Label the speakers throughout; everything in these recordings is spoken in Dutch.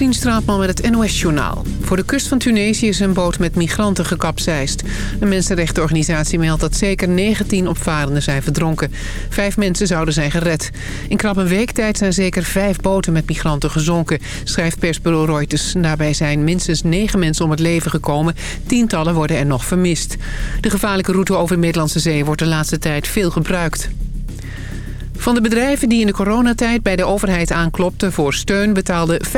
Speaker 1: Katrien Straatman met het NOS-journaal. Voor de kust van Tunesië is een boot met migranten gekapseist. Een mensenrechtenorganisatie meldt dat zeker 19 opvarenden zijn verdronken. Vijf mensen zouden zijn gered. In krap een week tijd zijn zeker vijf boten met migranten gezonken... schrijft persbureau Reuters. Daarbij zijn minstens negen mensen om het leven gekomen. Tientallen worden er nog vermist. De gevaarlijke route over de Middellandse Zee wordt de laatste tijd veel gebruikt. Van de bedrijven die in de coronatijd bij de overheid aanklopten voor steun... betaalde 65%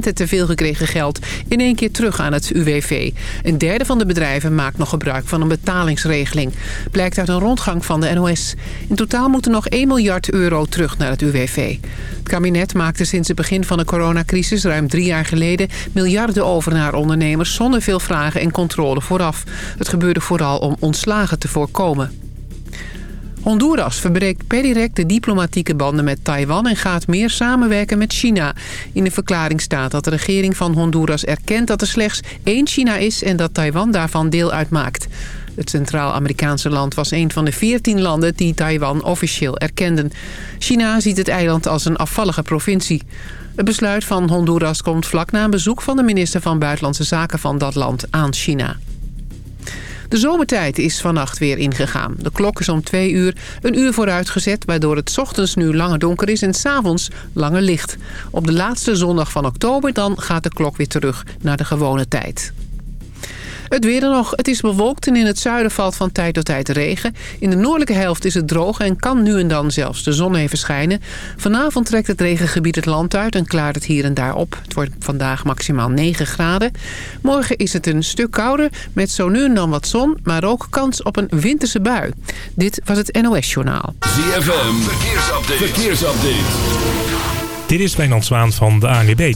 Speaker 1: het teveel gekregen geld in één keer terug aan het UWV. Een derde van de bedrijven maakt nog gebruik van een betalingsregeling. Blijkt uit een rondgang van de NOS. In totaal moeten nog 1 miljard euro terug naar het UWV. Het kabinet maakte sinds het begin van de coronacrisis ruim drie jaar geleden... miljarden over naar ondernemers zonder veel vragen en controle vooraf. Het gebeurde vooral om ontslagen te voorkomen. Honduras verbreekt per direct de diplomatieke banden met Taiwan... en gaat meer samenwerken met China. In de verklaring staat dat de regering van Honduras erkent... dat er slechts één China is en dat Taiwan daarvan deel uitmaakt. Het Centraal-Amerikaanse land was een van de veertien landen... die Taiwan officieel erkenden. China ziet het eiland als een afvallige provincie. Het besluit van Honduras komt vlak na een bezoek van de minister van Buitenlandse Zaken van dat land aan China. De zomertijd is vannacht weer ingegaan. De klok is om twee uur een uur vooruitgezet... waardoor het ochtends nu langer donker is en s'avonds langer licht. Op de laatste zondag van oktober dan gaat de klok weer terug naar de gewone tijd. Het weer dan nog. Het is bewolkt en in het zuiden valt van tijd tot tijd regen. In de noordelijke helft is het droog en kan nu en dan zelfs de zon even schijnen. Vanavond trekt het regengebied het land uit en klaart het hier en daar op. Het wordt vandaag maximaal 9 graden. Morgen is het een stuk kouder met zo nu en dan wat zon... maar ook kans op een winterse bui. Dit was het NOS Journaal.
Speaker 2: ZFM, verkeersupdate. verkeersupdate.
Speaker 3: Dit is Wijnand Zwaan van de ANWB.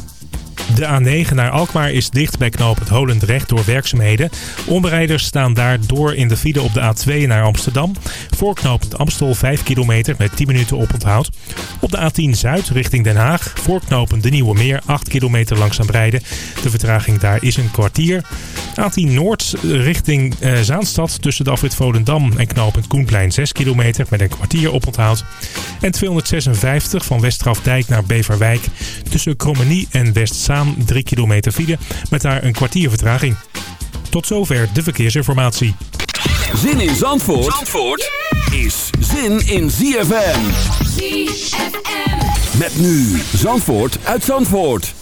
Speaker 3: De A9 naar Alkmaar is dicht bij knoop Holendrecht door werkzaamheden. Omrijders staan daardoor in de file op de A2 naar Amsterdam. Voor knooppunt Amstel 5 kilometer met 10 minuten oponthoud. Op de A10 Zuid richting Den Haag. Voor knooppunt De Nieuwe Meer 8 kilometer langzaam rijden. De vertraging daar is een kwartier. A10 Noord richting eh, Zaanstad tussen de afrit Volendam en knooppunt Koenplein 6 kilometer met een kwartier oponthoud. En 256 van Westgrafdijk naar Beverwijk tussen Krommenie en Westzaan 3 kilometer file met daar een kwartier vertraging. Tot zover de verkeersinformatie.
Speaker 2: Zin in Zandvoort, Zandvoort is zin in ZFM. ZFM. Met nu Zandvoort uit Zandvoort.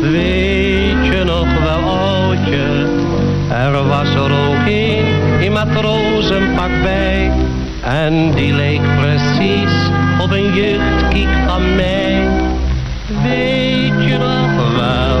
Speaker 4: weet je nog wel, oudje? Er was er ook een in matrozenpak bij. En die leek precies op een jeugdkiek van mij. Weet je nog wel,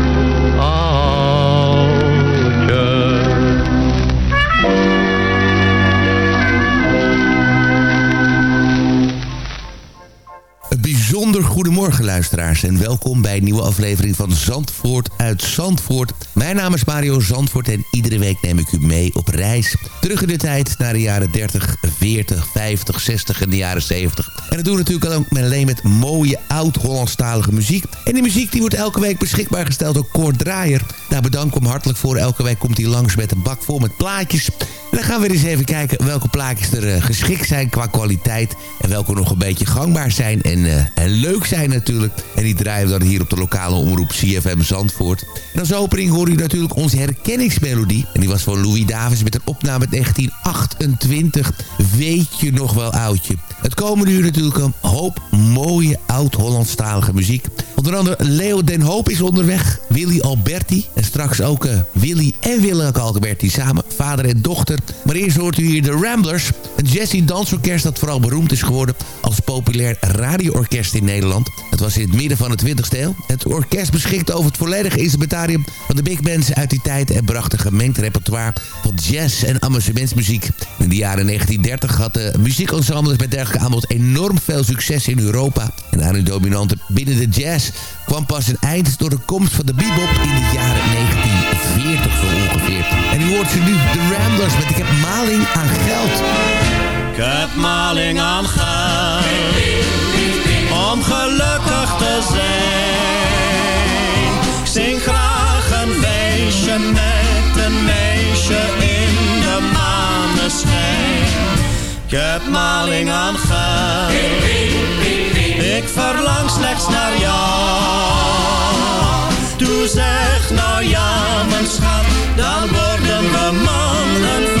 Speaker 5: goedemorgen luisteraars en welkom bij een nieuwe aflevering van Zandvoort uit Zandvoort. Mijn naam is Mario Zandvoort en iedere week neem ik u mee op reis. Terug in de tijd naar de jaren 30, 40, 50, 60 en de jaren 70. En dat doen we natuurlijk ook met alleen met mooie oud-Hollandstalige muziek. En die muziek die wordt elke week beschikbaar gesteld door Kort Draaier. Daar bedank ik hem hartelijk voor. Elke week komt hij langs met een bak vol met plaatjes. En dan gaan we eens even kijken welke plaatjes er eh, geschikt zijn qua kwaliteit. En welke nog een beetje gangbaar zijn en, eh, en leuk zijn natuurlijk. En die draaien dan hier op de lokale omroep CFM Zandvoort. En als opening hoor u natuurlijk onze herkenningsmelodie. En die was van Louis Davis met een opname uit 1928. Weet je nog wel oudje? Het komende uur natuurlijk een hoop mooie oud-Hollandstalige muziek. Onder andere Leo Den Hoop is onderweg. Willy Alberti. En straks ook eh, Willy en Willeke Alberti samen. Vader en dochter. Maar eerst hoort u hier de Ramblers. Een jazzy dansorkest dat vooral beroemd is geworden als populair radioorkest in Nederland. Het was in het midden van het 20ste eeuw. Het orkest beschikte over het volledige instrumentarium van de big bands uit die tijd... en bracht een gemengd repertoire van jazz en amusementsmuziek. In de jaren 1930 had de muziekensembles met dergelijke aanbod enorm veel succes in Europa. En aan hun dominante binnen de jazz kwam pas een eind door de komst van de bebop in de jaren 1940 zo ongeveer. En u hoort ze nu, de Ramblers, met Ik heb maling aan geld.
Speaker 6: Ik heb maling aan geld om gelukkig te zijn. Ik zing graag een feestje met een meisje in de maneschijn. Ik heb maling aan geld. Ik verlang slechts naar jou. Doe zeg nou ja, mijn schat, dan worden we man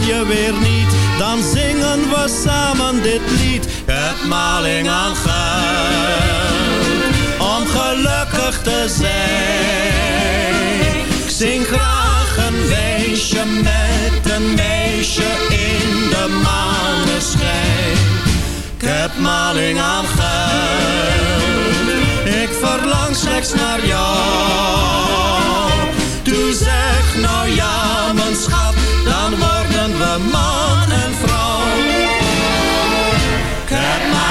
Speaker 6: je weer niet. Dan zingen we samen dit lied. Het maling aan geld. Om gelukkig te zijn. Ik zing graag een weesje met een meisje in de maneschijn. Ik heb maling aan geld. Ik verlang slechts naar jou. Doe zeg nou ja, mijn schat man en vrouw.
Speaker 4: Kijk maar.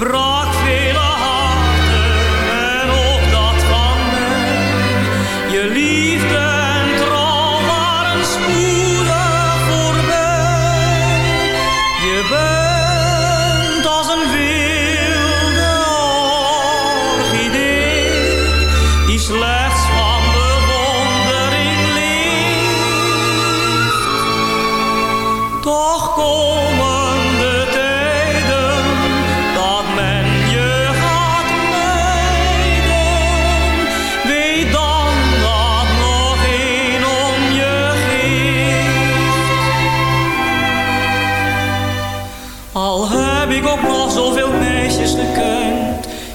Speaker 4: Harten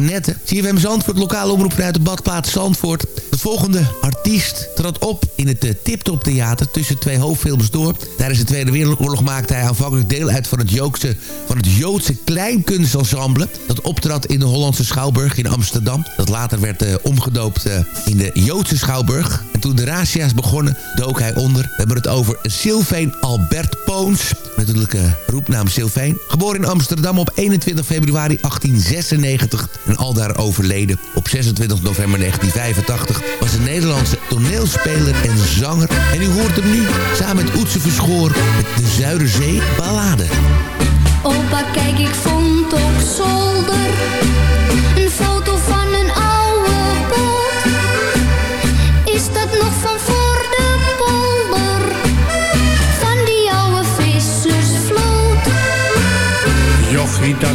Speaker 5: met Antoinette. CFM Zandvoort, lokale omroep vanuit de badplaats Zandvoort. De volgende artiest trad op in het uh, Tiptop Theater tussen twee hoofdfilms door. Tijdens de Tweede Wereldoorlog maakte hij aanvankelijk deel uit van het, Joodse, van het Joodse. Dat optrad in de Hollandse Schouwburg in Amsterdam. Dat later werd uh, omgedoopt uh, in de Joodse Schouwburg. En toen de razzia's begonnen, dook hij onder. We hebben het over Sylvain Albert Poons. Natuurlijk roepnaam Sylvain. Geboren in Amsterdam op 21 februari 1896 en aldaar overleden op 26 november 1985 was een Nederlandse toneelspeler en zanger. En u hoort hem nu samen met Oetse Verschoor met de Zuiderzee Ballade.
Speaker 7: Opa, kijk, ik vond op zolder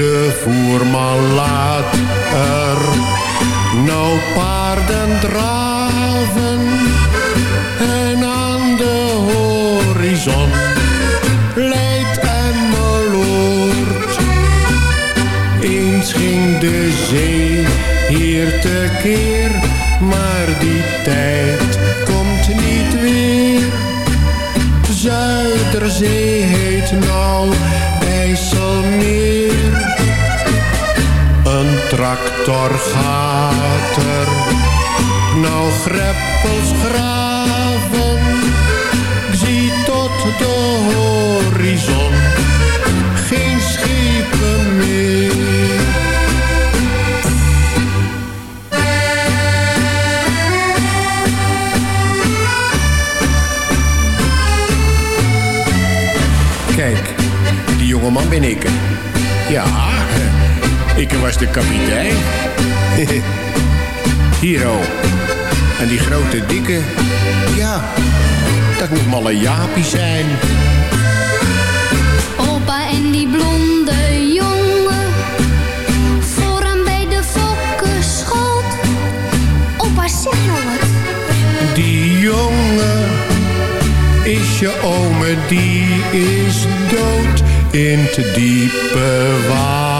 Speaker 8: de voerman laat er nou paarden draven en aan de horizon leidt Emmeloord. Eens ging de zee hier tekeer, maar die tijd komt niet weer. Zuiderzee heet nou tractor gaat er nou greppels. Ik zie tot de horizon geen schepen meer. Kijk, die jongeman ben ik. Ja, ik was de kapitein. Hier oh. En die grote dikke, ja, dat moet malle Jaapie zijn.
Speaker 7: Opa en die blonde jongen, vooraan bij de fokkenschoot. Opa, zeg nou wat.
Speaker 8: Die jongen is je ome, die is dood in te diepe water.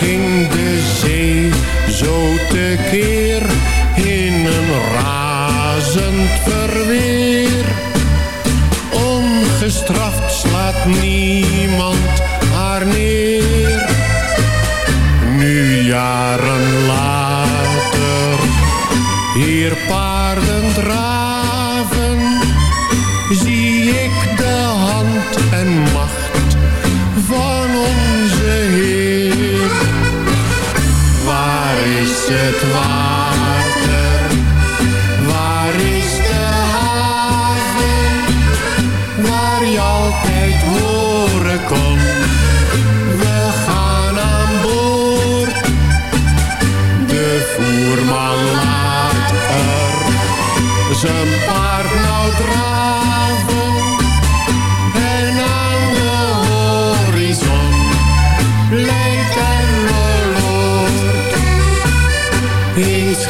Speaker 8: Ging de zee zo tekeer in een razend verweer. Ongestraft slaat niemand haar neer. Nu jaren later, hier paarden draven,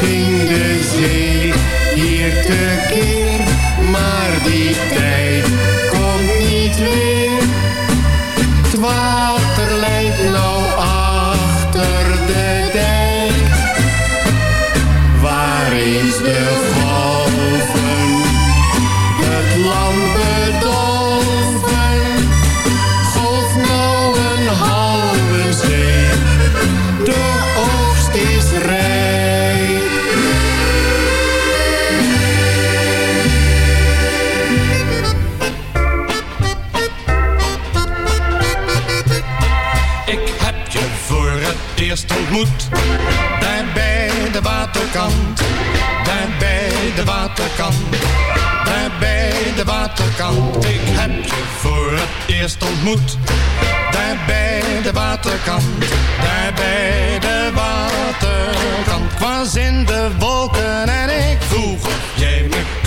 Speaker 8: ging de zee hier tekeer, maar die tijd
Speaker 9: ontmoet. Daar bij de waterkant. Daar bij de waterkant. Daar bij de waterkant. Ik heb je voor het eerst ontmoet. Daar bij de waterkant. Daar bij de waterkant. Ik was in de wolken en ik vroeg jij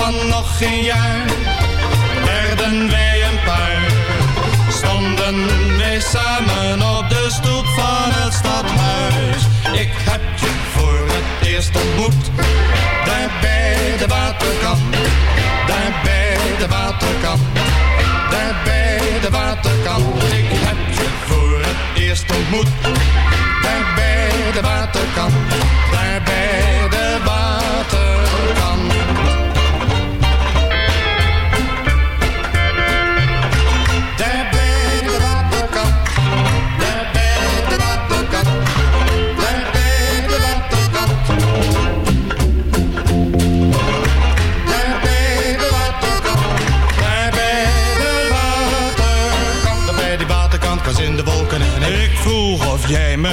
Speaker 9: van nog geen jaar werden wij een paar. Stonden wij samen op de stoep van het stadhuis. Ik heb je voor het eerst ontmoet. Daar bij de waterkant. Daar bij de waterkant. Daar bij de waterkant. Ik heb je voor het eerst ontmoet. Daar bij de waterkant. Daar bij de waterkant.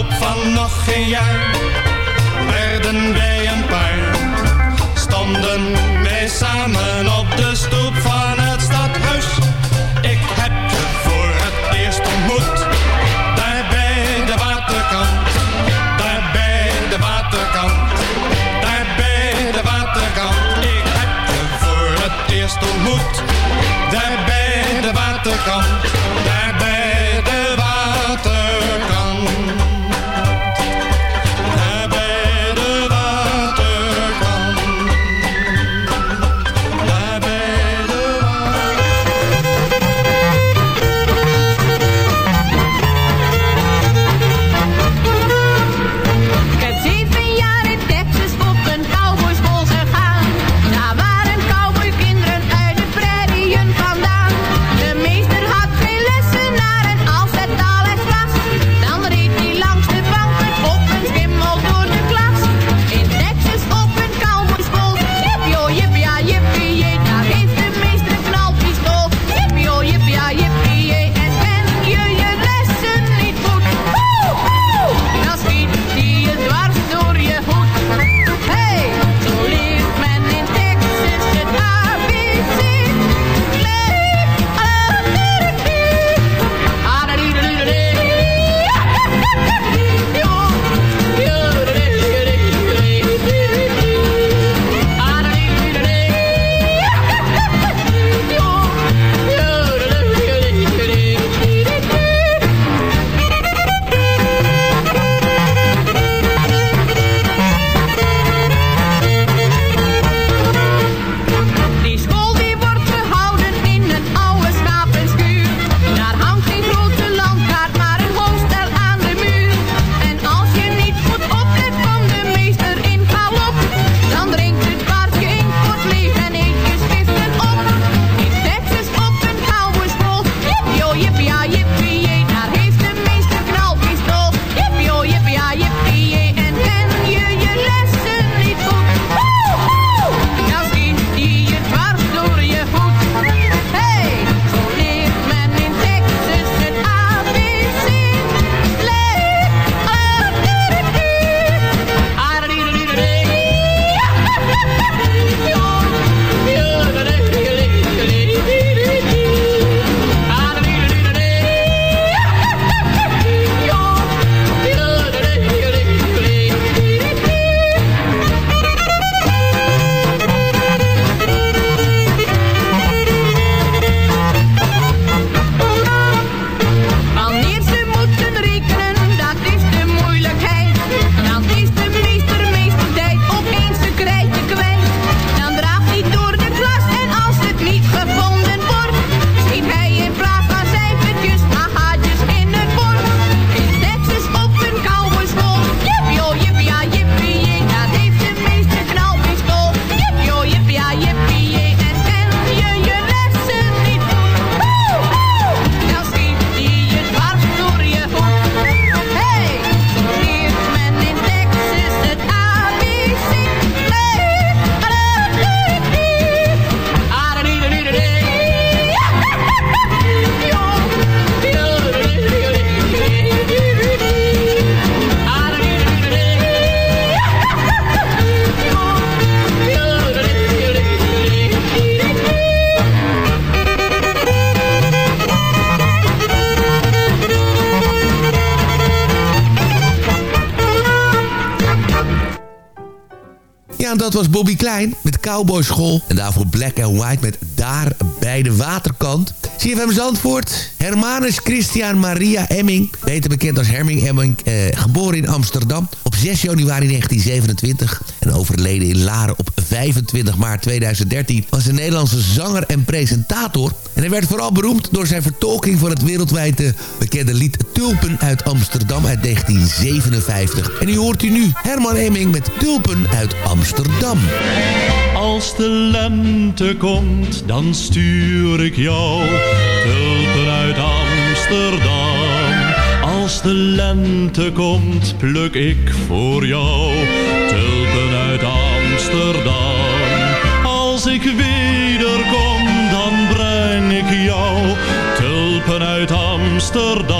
Speaker 10: verloop van nog geen jaar werden wij een paar. Stonden wij samen op de stoep van het stadhuis. Ik heb je voor het eerst ontmoet. Daar bij de waterkant. Daar bij de waterkant. Daar bij de waterkant. Ik heb je voor het eerst ontmoet. Daar bij de waterkant.
Speaker 11: Dat
Speaker 5: was Bobby Klein met Cowboy School. En daarvoor Black and White met Daar bij de waterkant. CFM Zandvoort, Hermanus Christian Maria Emming. Beter bekend als Herming Emming, eh, geboren in Amsterdam op 6 januari 1927. En overleden in Laren op 25 maart 2013 was een Nederlandse zanger en presentator. En hij werd vooral beroemd door zijn vertolking van het wereldwijd bekende lied Tulpen uit Amsterdam uit 1957. En nu hoort u nu Herman Hemming met Tulpen uit Amsterdam.
Speaker 12: Als de lente komt, dan stuur ik jou tulpen uit Amsterdam. Als de lente komt, pluk ik voor jou tulpen uit Amsterdam. Als ik wederkom, dan breng ik jou tulpen uit Amsterdam.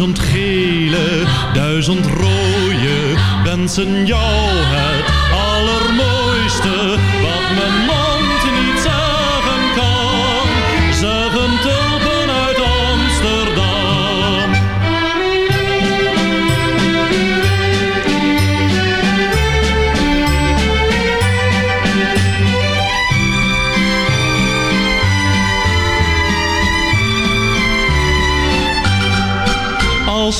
Speaker 12: Duizend gele, duizend rode, wensen jou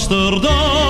Speaker 12: Amsterdam.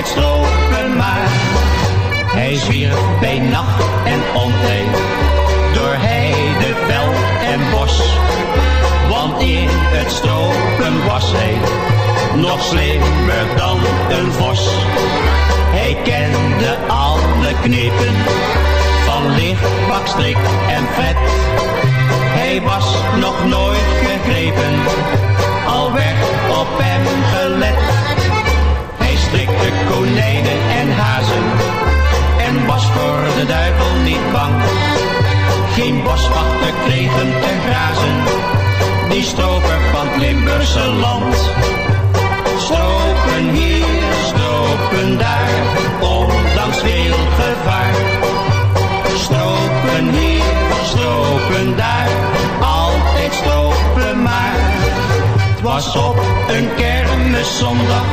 Speaker 13: altijd stropen maar. Hij zwierf bij nacht en ontij, door heide, veld en bos. Want in het stropen was hij, nog slimmer dan zondag,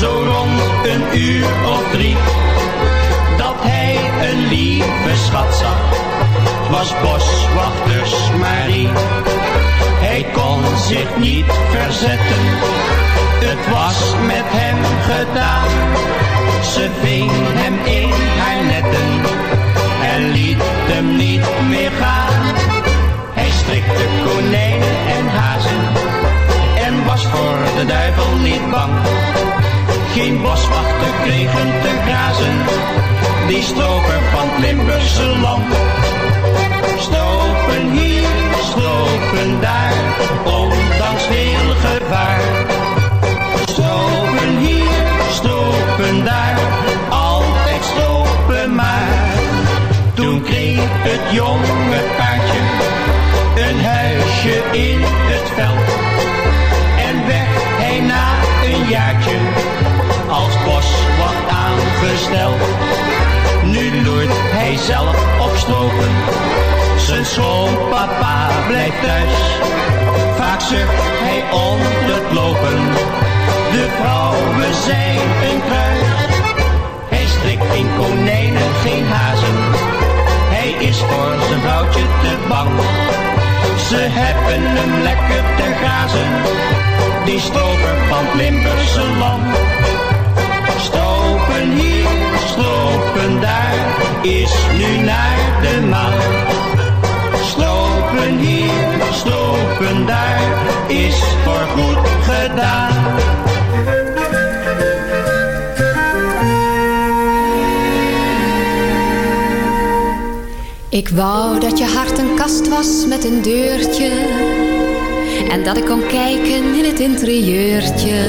Speaker 13: zo rond een uur of drie, dat hij een lieve schat zag, was boswachters Marie. Hij kon zich niet verzetten, het was met hem gedaan. Ze ving hem in haar netten en liet hem niet meer gaan. Hij strikte konijnen en hazen voor de duivel niet bang. Geen boswachten kregen te grazen, die stroper van het Limburgse land. Stropen hier, stropen daar, ondanks heel gevaar. Nu loert hij zelf op stropen, zijn schoonpapa blijft thuis. Vaak zucht hij onder het lopen, de vrouwen zijn een kruis. Hij strikt geen konijnen, geen hazen, hij is voor zijn vrouwtje te bang. Ze hebben hem lekker te grazen, die stroper van Limburgse land. Stropen hier, stropen daar, is nu naar de maan. Stropen hier, stropen daar, is voor goed gedaan.
Speaker 14: Ik wou dat je hart een kast was met een deurtje En dat ik kon kijken in het interieurtje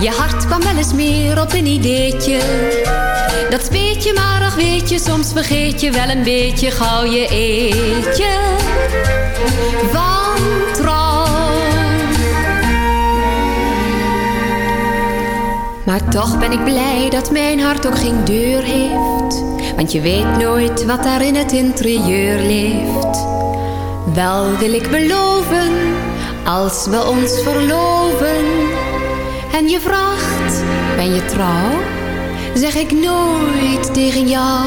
Speaker 14: Je hart kwam wel eens meer op een ideetje. Dat speet je maar, ach weet je, soms vergeet je wel een beetje gauw je eetje. Van trouw. Maar toch ben ik blij dat mijn hart ook geen deur heeft. Want je weet nooit wat daar in het interieur leeft. Wel wil ik beloven, als we ons verloven. En je vraagt, ben je trouw? Zeg ik nooit tegen jou.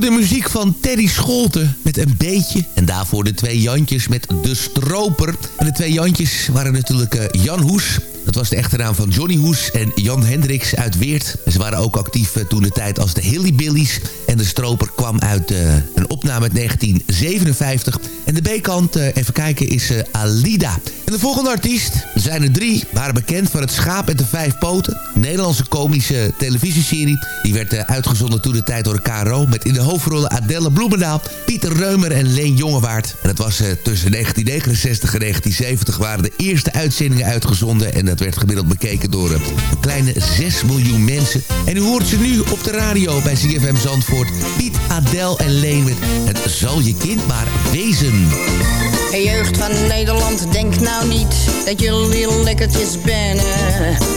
Speaker 5: De muziek van Terry Scholten met een beetje. En daarvoor de twee Jantjes met De Stroper. En de twee Jantjes waren natuurlijk eh, Jan Hoes. Dat was de echte naam van Johnny Hoes en Jan Hendricks uit Weert. En ze waren ook actief eh, toen de tijd als de Hillybillies. En de Stroper kwam uit eh, een opname uit 1957. En de B-kant, eh, even kijken, is Alida. En de volgende artiest, zijn er drie, waren bekend van Het Schaap met de Vijf Poten. Nederlandse komische televisieserie. Die werd uitgezonden toen de tijd door de KRO. Met in de hoofdrollen Adelle Bloemendaal, Pieter Reumer en Leen Jongewaard. En dat was tussen 1969 en 1970 waren de eerste uitzendingen uitgezonden. En dat werd gemiddeld bekeken door eh, een kleine 6 miljoen mensen. En u hoort ze nu op de radio bij CFM Zandvoort. Piet, Adel en Leen met Het zal je kind maar wezen.
Speaker 15: Hey jeugd van Nederland, denk nou niet dat jullie lekkertjes bennen.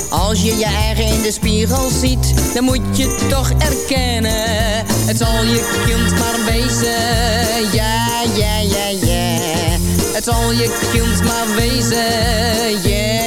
Speaker 15: Als je je eigen in de spiegel ziet, dan moet je toch erkennen. Het zal je kind maar wezen, ja, ja, ja, ja. Het zal je kind maar wezen, ja,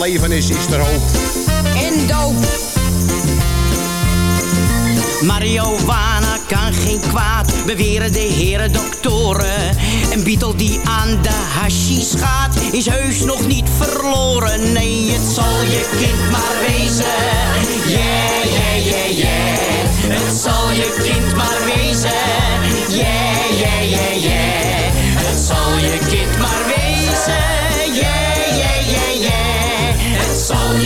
Speaker 16: Leven is, is er hoop.
Speaker 15: En doop.
Speaker 17: Marihuana kan geen kwaad, beweren de heren doktoren. Een beetle die aan de hashish gaat, is heus nog niet verloren. Nee, het zal je kind maar wezen. Yeah, yeah, yeah, yeah. Het zal je kind maar wezen. Yeah, yeah, yeah, yeah. Het zal je kind maar wezen.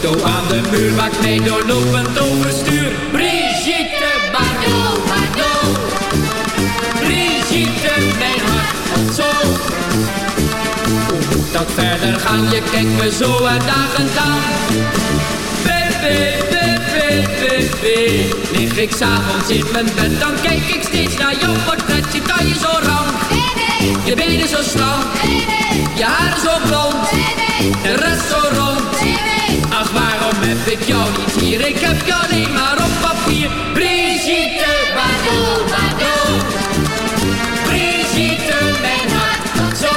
Speaker 18: Foto aan de muur maakt mij doorlopend overstuur. Brigitte Bardot, Bardot. Brigitte, mijn hart zo. Hoe moet dat verder gaan? Je kijkt me zo uitdagend aan. Baby, baby, baby. Lig ik s'avonds in mijn bed, dan kijk ik steeds naar jouw portret. Je taille zo rank, je benen zo slank, je haren zo blond, de rest zo rond. Waarom heb ik jou niet hier? Ik heb jou alleen maar op papier. Brigitte, Bardot, Bardot. Brigitte, mijn hart gaat zo.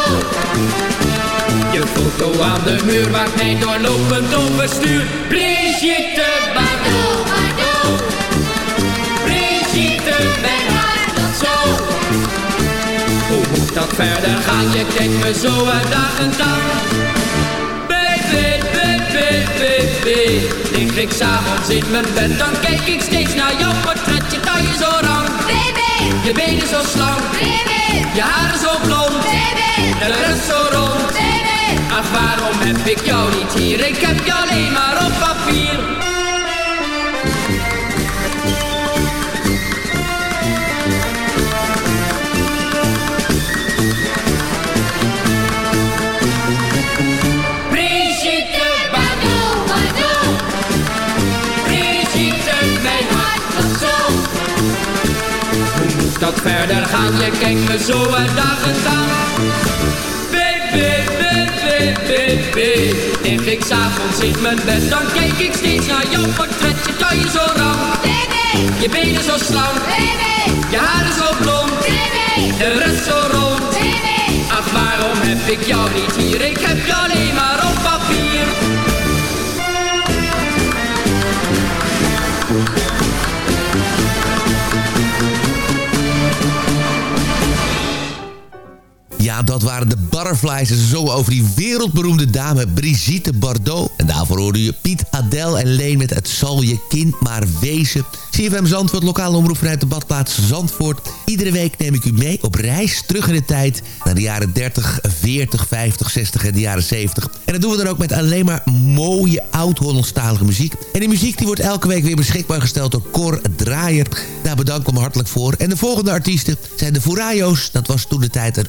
Speaker 18: Je foto aan de muur maakt mij doorlopend overstuur. Brigitte, Bardot, Bardot. Brigitte, mijn hart gaat zo. Hoe moet dat verder gaan? Je kijkt me zo uitdagend aan. Baby, Lig ik s'avonds in mijn bed, dan kijk ik steeds naar jouw portret. Je taille zo rank, baby. Je benen zo slank, baby. Je haren zo blond, baby. De rest zo rond, baby. Ach, waarom heb ik jou niet hier? Ik heb verder gaan, je kijkt me zo uit dagen aan. Baby, baby, baby. Ik s'avonds in mijn bed, dan kijk ik steeds naar jouw portret. Je taille zo rauw, baby. Je benen zo slank. Je haren zo blond, baby. De rest zo rond, baby. Ach, waarom heb ik jou niet hier? Ik heb je alleen maar
Speaker 5: Dat waren de Butterflies. En ze zongen over die wereldberoemde dame Brigitte Bardot. En daarvoor hoorde je Piet, Adel en Leen met Het zal je kind maar wezen. CFM Zandvoort, lokale omroep vanuit de badplaats Zandvoort. Iedere week neem ik u mee op reis terug in de tijd... naar de jaren 30, 40, 50, 60 en de jaren 70. En dat doen we dan ook met alleen maar mooie oud-Hollandstalige muziek. En die muziek die wordt elke week weer beschikbaar gesteld door Cor Draaier. Daar bedank ik hem hartelijk voor. En de volgende artiesten zijn de Furayo's. Dat was toen de tijd een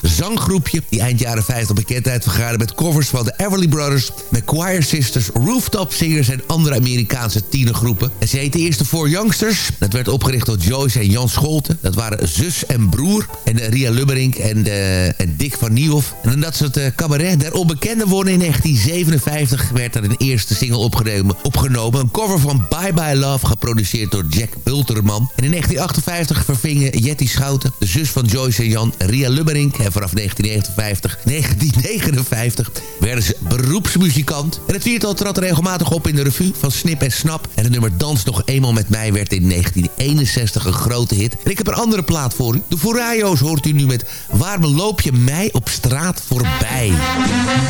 Speaker 5: Zanggroepje... die eind jaren 50 bekendheid vergaarde met covers van de Everly Brothers... McQuire Sisters, Rooftop Singers en andere Amerikaanse tienergroepen. En ze heette eerst de Four Youngsters. Dat werd opgericht door Joyce en Jan Scholten. Dat waren zus en broer. En uh, Ria Lubberink en, uh, en Dick van Niehoff. En dat ze het uh, cabaret der onbekende wonnen in 1957... werd er een eerste single opgenomen, opgenomen. Een cover van Bye Bye Love, geproduceerd door Jack Bulterman. En in 1958 vervingen Jetty Schouten, de zus van Joyce en Jan, Ria Lubberink. En vanaf 1959, 1959 werden ze beroepsmuzikant. En het viertal trad regelmatig op in de revue van Snip en Snap. En het nummer Dans nog eenmaal met mij werd in 1961 een grote hit. En ik heb een andere plaat voor u. De Furayo's hoort u nu met Waarom loop je mij op straat voorbij?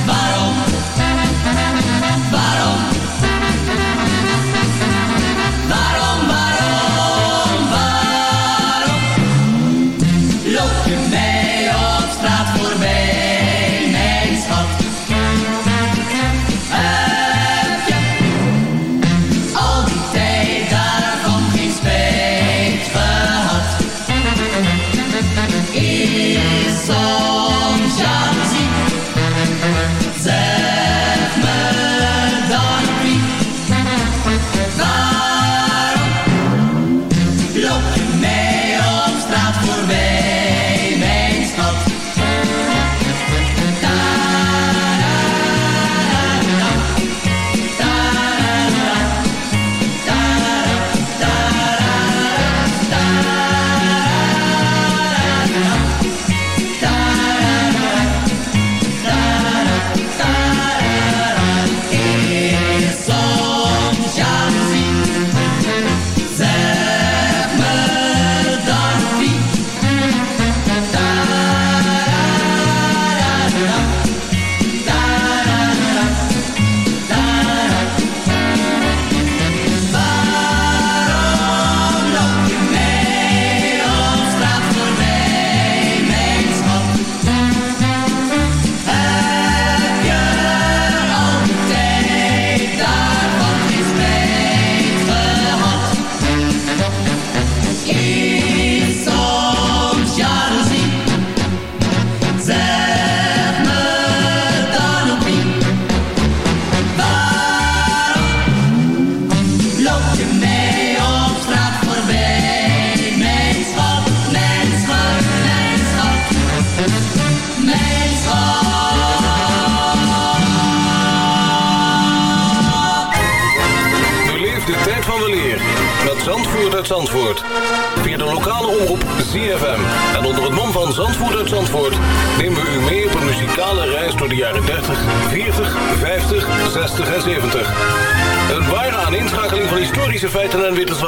Speaker 17: Waarom? Waarom,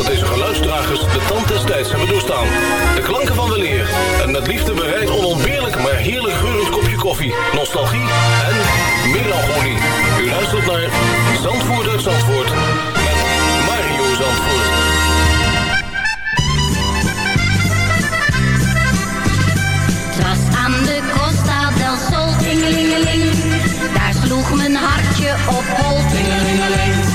Speaker 19: dat deze geluidsdragers de tand des tijds hebben doorstaan. De klanken van weleer. En met liefde bereid onontbeerlijk, maar heerlijk geurend kopje koffie. Nostalgie en melancholie. U luistert naar Zandvoort Zandvoort. Met Mario Zandvoort.
Speaker 7: Het aan de Costa del Sol, tingelingeling.
Speaker 20: Daar sloeg mijn hartje op hol, tingelingeling.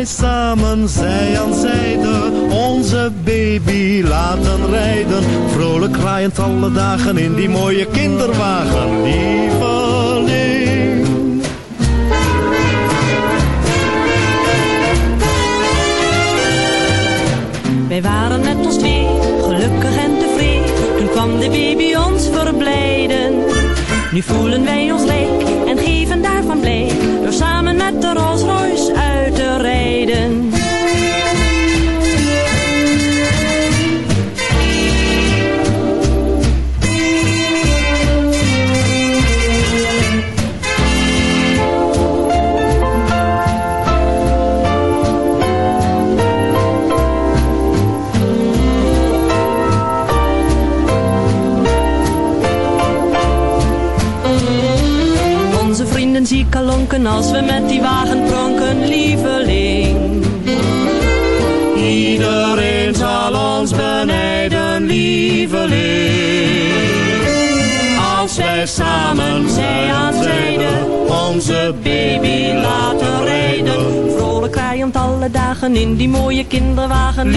Speaker 6: wij samen zij aan zijde onze baby laten rijden. Vrolijk kraaiend alle dagen in die mooie kinderwagen, lieveling.
Speaker 4: Wij waren met ons twee, gelukkig en tevreden. Toen kwam de baby ons verblijden. Nu voelen wij ons leek en geven daarvan bleek. Door samen met de Rolls Royce rijden Onze vrienden zie ik alonken als we met die wagen
Speaker 12: zij aan onze baby laten rijden.
Speaker 21: Vrolijk krijend alle dagen in die mooie kinderwagen.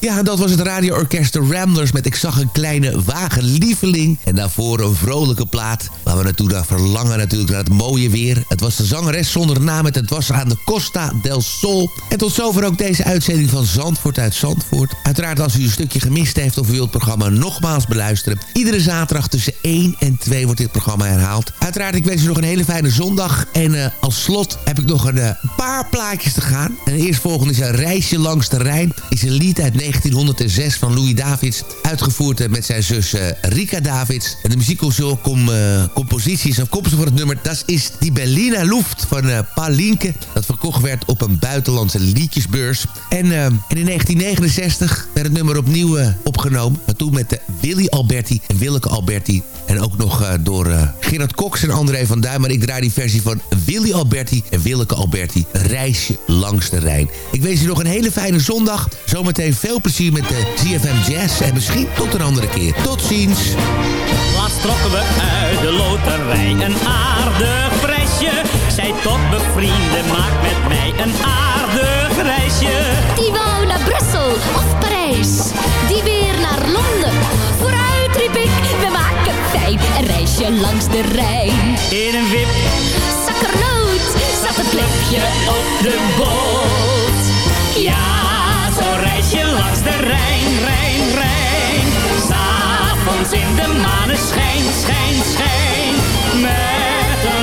Speaker 5: Ja, dat was het radioorkest The Ramblers met Ik zag een kleine wagenlieveling. En daarvoor een vrolijke plaat. Waar we daar verlangen natuurlijk naar het mooie weer. Het was de zangeres zonder naam. Het was aan de Costa del Sol. En tot zover ook deze uitzending van Zandvoort uit Zandvoort. Uiteraard als u een stukje gemist heeft of u wilt het programma nogmaals beluisteren. Iedere zaterdag tussen 1 en 2 wordt dit programma herhaald. Uiteraard, ik wens u nog een hele fijne zondag. En uh, als slot heb ik nog een uh, paar plaatjes te gaan. En de eerstvolgende is een reisje langs de Rijn. Is een lied uit 1906 van Louis Davids. Uitgevoerd met zijn zus Rika Davids. En de muziekcompositie is afkomstig voor het nummer... Dat is die Berliner Luft van uh, Palinke. Dat verkocht werd op een buitenlandse liedjesbeurs. En, en in 1969 werd het nummer opnieuw opgenomen. Maar toen met de Willy Alberti en Willeke Alberti. En ook nog door Gerard Cox en André van Duin. Maar ik draai die versie van Willy Alberti en Willeke Alberti. Reisje langs de Rijn. Ik wens je nog een hele fijne zondag. Zometeen veel plezier met de ZFM Jazz. En misschien tot een andere keer. Tot ziens.
Speaker 22: Laatst trokken we uit de loterij een aardig prijsje. Zij tot bevrienden, maak met mij een aardig reisje.
Speaker 7: Die wou naar Brussel of Parijs, die weer naar Londen. Vooruit riep ik, fijn een reisje langs de Rijn.
Speaker 22: In een wip,
Speaker 7: zakkernoot, zat het klepje
Speaker 22: op de boot. Ja, zo'n reisje langs de Rijn, Rijn, Rijn. S'avonds in de maneschijn, schijn, schijn. Met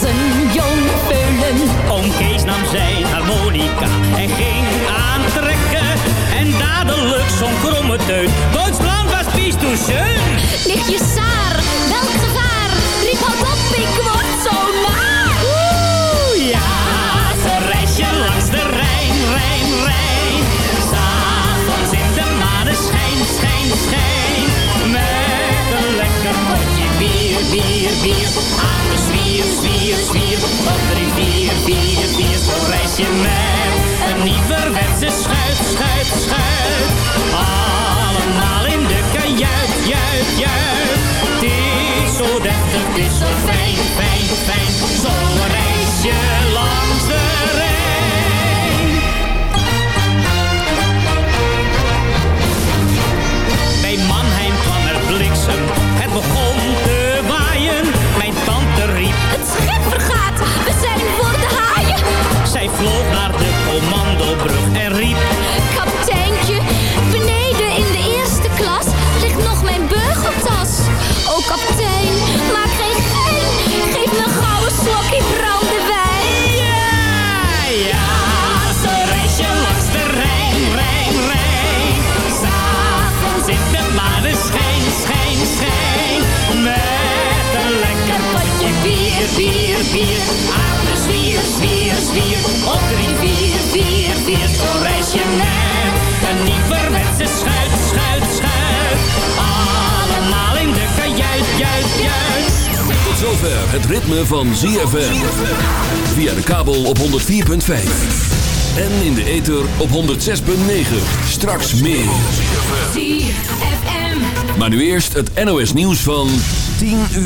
Speaker 7: als een jong peulen.
Speaker 22: Oom Kees nam zijn harmonica en ging aantrekken. En dadelijk zo'n kromme teut. Duitsland was pies toen schön.
Speaker 7: Nichtje Saar, welk gevaar? Riep op, ik word zo naar.
Speaker 22: Oeh, ja, zo'n reisje langs de Rijn, Rijn, Rijn. S'avonds in de maneschijn, schijn, schijn. Met een lekker potje bier, bier, bier. Reisje met een nieuwerwetse schuit, schuit, schuit. Allemaal in de kajuit, juit, juit. Het is zo deftig, het is zo fijn, fijn, fijn. Zo'n reisje langs de Rijn. Bij Mannheim kwam er bliksem, het begon vloog naar de commandobrug en riep...
Speaker 7: Kapiteintje, beneden in de eerste klas ligt nog mijn beugeltas. Oh kapitein, maak geen gein, geef me gauw een slokje brandewijn.
Speaker 22: Ja, ja, zo'n reisje langs de Rijn, Rijn, Rijn. S'avonds in de maneschijn, schijn, schijn. Met een lekker potje bier, bier, bier. Zwier, zwier, zwier. Op drie, vier, vier, vier. Zo'n reisje met een nieuwerwetse schuit, schuit, schuit. Allemaal in de kajuit, juit, juit.
Speaker 2: Tot zover het ritme van ZFM. Via de kabel op 104.5. En in de ether op 106.9. Straks meer. Maar nu eerst het NOS nieuws van 10 uur.